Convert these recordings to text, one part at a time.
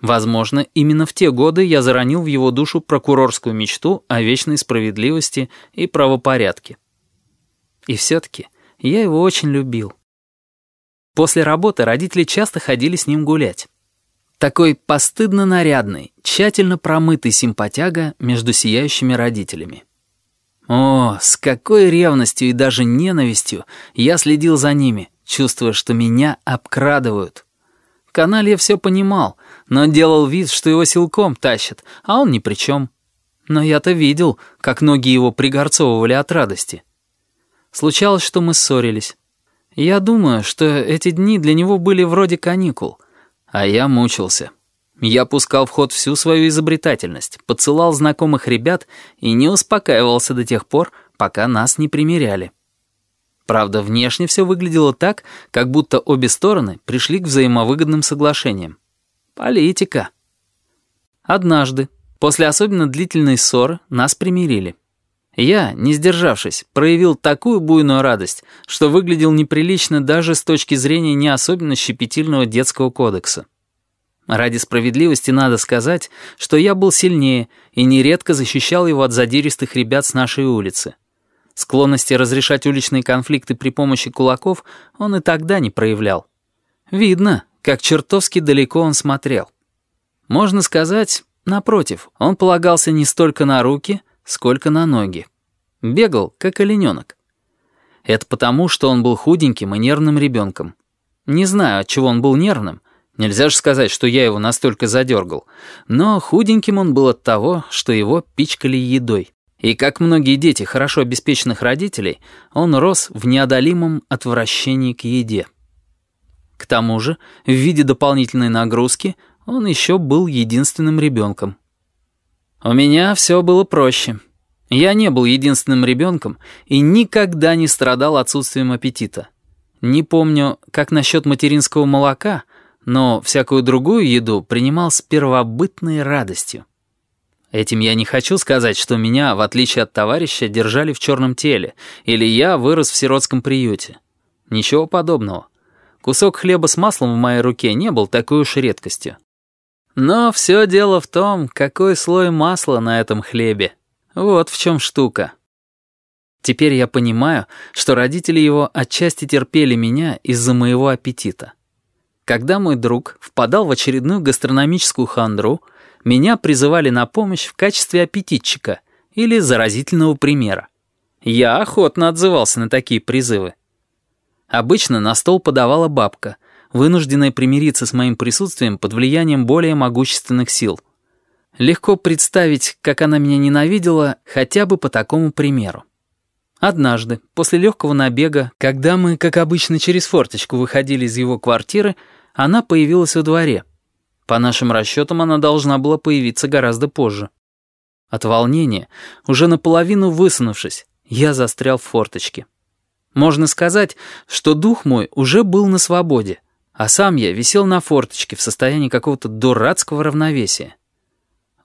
Возможно, именно в те годы я заронил в его душу прокурорскую мечту о вечной справедливости и правопорядке. И все-таки я его очень любил. После работы родители часто ходили с ним гулять. Такой постыдно нарядный, тщательно промытый симпатяга между сияющими родителями. О, с какой ревностью и даже ненавистью я следил за ними, чувствуя, что меня обкрадывают. Каналья все понимал, но делал вид, что его силком тащат, а он ни при чем. Но я-то видел, как ноги его пригорцовывали от радости. Случалось, что мы ссорились. Я думаю, что эти дни для него были вроде каникул — а я мучился. Я пускал в ход всю свою изобретательность, подсылал знакомых ребят и не успокаивался до тех пор, пока нас не примеряли. Правда, внешне все выглядело так, как будто обе стороны пришли к взаимовыгодным соглашениям. Политика. Однажды, после особенно длительной ссоры, нас примирили. Я, не сдержавшись, проявил такую буйную радость, что выглядел неприлично даже с точки зрения не особенно щепетильного детского кодекса. Ради справедливости надо сказать, что я был сильнее и нередко защищал его от задиристых ребят с нашей улицы. Склонности разрешать уличные конфликты при помощи кулаков он и тогда не проявлял. Видно, как чертовски далеко он смотрел. Можно сказать, напротив, он полагался не столько на руки, сколько на ноги. Бегал, как олененок. Это потому, что он был худеньким и нервным ребенком. Не знаю, от чего он был нервным. Нельзя же сказать, что я его настолько задергал. Но худеньким он был от того, что его пичкали едой. И как многие дети хорошо обеспеченных родителей, он рос в неодолимом отвращении к еде. К тому же, в виде дополнительной нагрузки, он еще был единственным ребенком. У меня все было проще. Я не был единственным ребенком и никогда не страдал отсутствием аппетита. Не помню, как насчет материнского молока, но всякую другую еду принимал с первобытной радостью. Этим я не хочу сказать, что меня, в отличие от товарища, держали в черном теле, или я вырос в сиротском приюте. Ничего подобного. Кусок хлеба с маслом в моей руке не был такой уж редкостью. Но все дело в том, какой слой масла на этом хлебе. Вот в чем штука. Теперь я понимаю, что родители его отчасти терпели меня из-за моего аппетита. Когда мой друг впадал в очередную гастрономическую хандру, меня призывали на помощь в качестве аппетитчика или заразительного примера. Я охотно отзывался на такие призывы. Обычно на стол подавала бабка — вынужденная примириться с моим присутствием под влиянием более могущественных сил. Легко представить, как она меня ненавидела хотя бы по такому примеру. Однажды, после легкого набега, когда мы, как обычно, через форточку выходили из его квартиры, она появилась во дворе. По нашим расчетам, она должна была появиться гораздо позже. От волнения, уже наполовину высунувшись, я застрял в форточке. Можно сказать, что дух мой уже был на свободе, а сам я висел на форточке в состоянии какого-то дурацкого равновесия.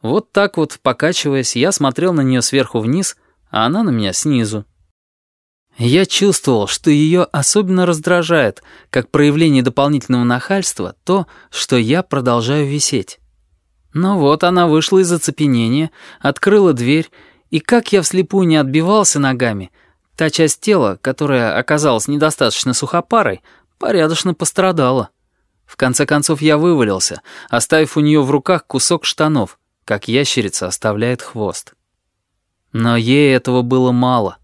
Вот так вот, покачиваясь, я смотрел на нее сверху вниз, а она на меня снизу. Я чувствовал, что ее особенно раздражает, как проявление дополнительного нахальства, то, что я продолжаю висеть. Но вот она вышла из оцепенения, открыла дверь, и как я вслепую не отбивался ногами, та часть тела, которая оказалась недостаточно сухопарой, порядочно пострадала. В конце концов я вывалился, оставив у нее в руках кусок штанов, как ящерица оставляет хвост. Но ей этого было мало.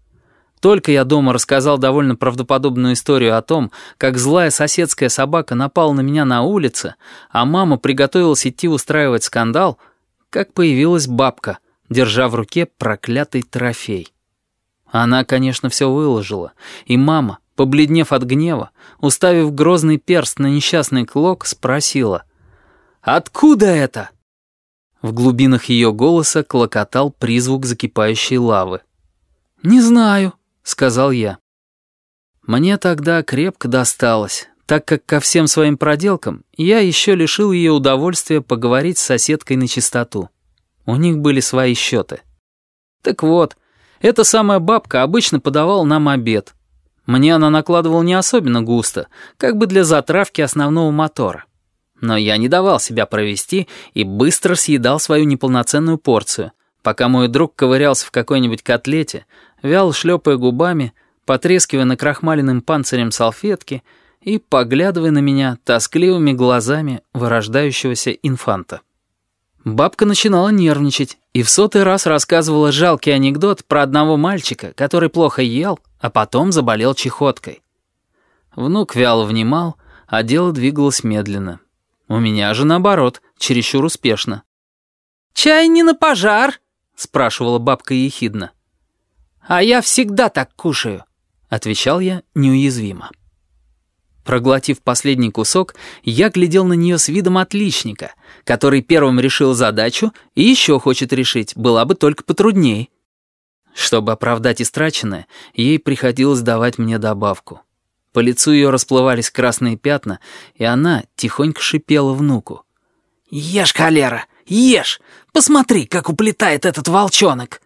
Только я дома рассказал довольно правдоподобную историю о том, как злая соседская собака напала на меня на улице, а мама приготовилась идти устраивать скандал, как появилась бабка, держа в руке проклятый трофей. Она, конечно, все выложила, и мама, побледнев от гнева, уставив грозный перст на несчастный клок, спросила «Откуда это?» В глубинах ее голоса клокотал призвук закипающей лавы. «Не знаю», — сказал я. Мне тогда крепко досталось, так как ко всем своим проделкам я еще лишил ее удовольствия поговорить с соседкой на чистоту. У них были свои счеты. Так вот, эта самая бабка обычно подавала нам обед — мне она накладывала не особенно густо, как бы для затравки основного мотора. Но я не давал себя провести и быстро съедал свою неполноценную порцию, пока мой друг ковырялся в какой-нибудь котлете, вял шлепая губами, потрескивая накрахмаленным панцирем салфетки и поглядывая на меня тоскливыми глазами вырождающегося инфанта. Бабка начинала нервничать и в сотый раз рассказывала жалкий анекдот про одного мальчика, который плохо ел, а потом заболел чехоткой. Внук вяло внимал, а дело двигалось медленно. У меня же, наоборот, чересчур успешно. «Чай не на пожар?» — спрашивала бабка ехидно. «А я всегда так кушаю», — отвечал я неуязвимо. Проглотив последний кусок, я глядел на нее с видом отличника, который первым решил задачу и еще хочет решить, была бы только потрудней. Чтобы оправдать истраченное, ей приходилось давать мне добавку. По лицу ее расплывались красные пятна, и она тихонько шипела внуку. «Ешь, холера, ешь! Посмотри, как уплетает этот волчонок!»